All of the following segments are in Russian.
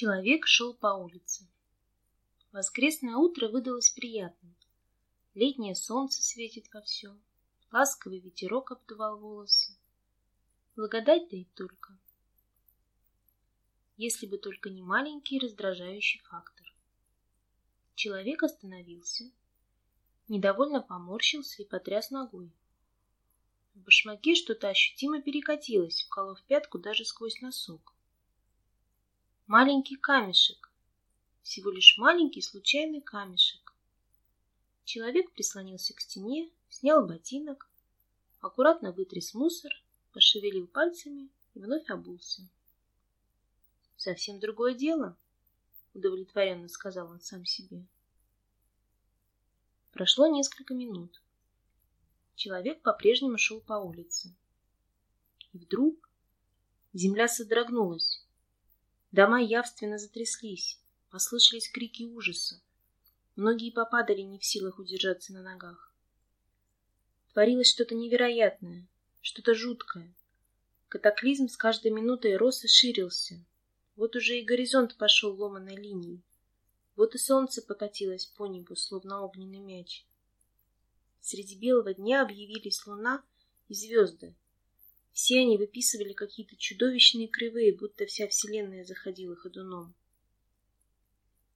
Человек шел по улице. Воскресное утро выдалось приятным. Летнее солнце светит вовсю, ласковый ветерок обдувал волосы. Благодать да и только. Если бы только не маленький раздражающий фактор. Человек остановился, недовольно поморщился и потряс ногой. В башмаке что-то ощутимо перекатилось, вколов пятку даже сквозь носок. Маленький камешек. Всего лишь маленький случайный камешек. Человек прислонился к стене, снял ботинок, аккуратно вытряс мусор, пошевелил пальцами и вновь обулся. «Совсем другое дело», — удовлетворенно сказал он сам себе. Прошло несколько минут. Человек по-прежнему шел по улице. И вдруг земля содрогнулась. Дома явственно затряслись, послышались крики ужаса. Многие попадали не в силах удержаться на ногах. Творилось что-то невероятное, что-то жуткое. Катаклизм с каждой минутой рос и ширился. Вот уже и горизонт пошел ломаной линией. Вот и солнце покатилось по небу, словно огненный мяч. Среди белого дня объявились луна и звезды, все они выписывали какие-то чудовищные кривые, будто вся вселенная заходила ходуном.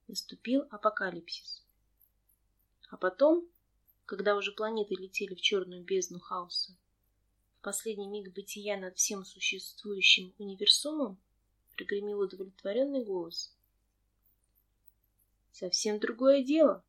Наступил апокалипсис. А потом, когда уже планеты летели в черную бездну хаоса, в последний миг бытия над всем существующим универсумом прогремел удовлетворенный голос. Совсем другое дело.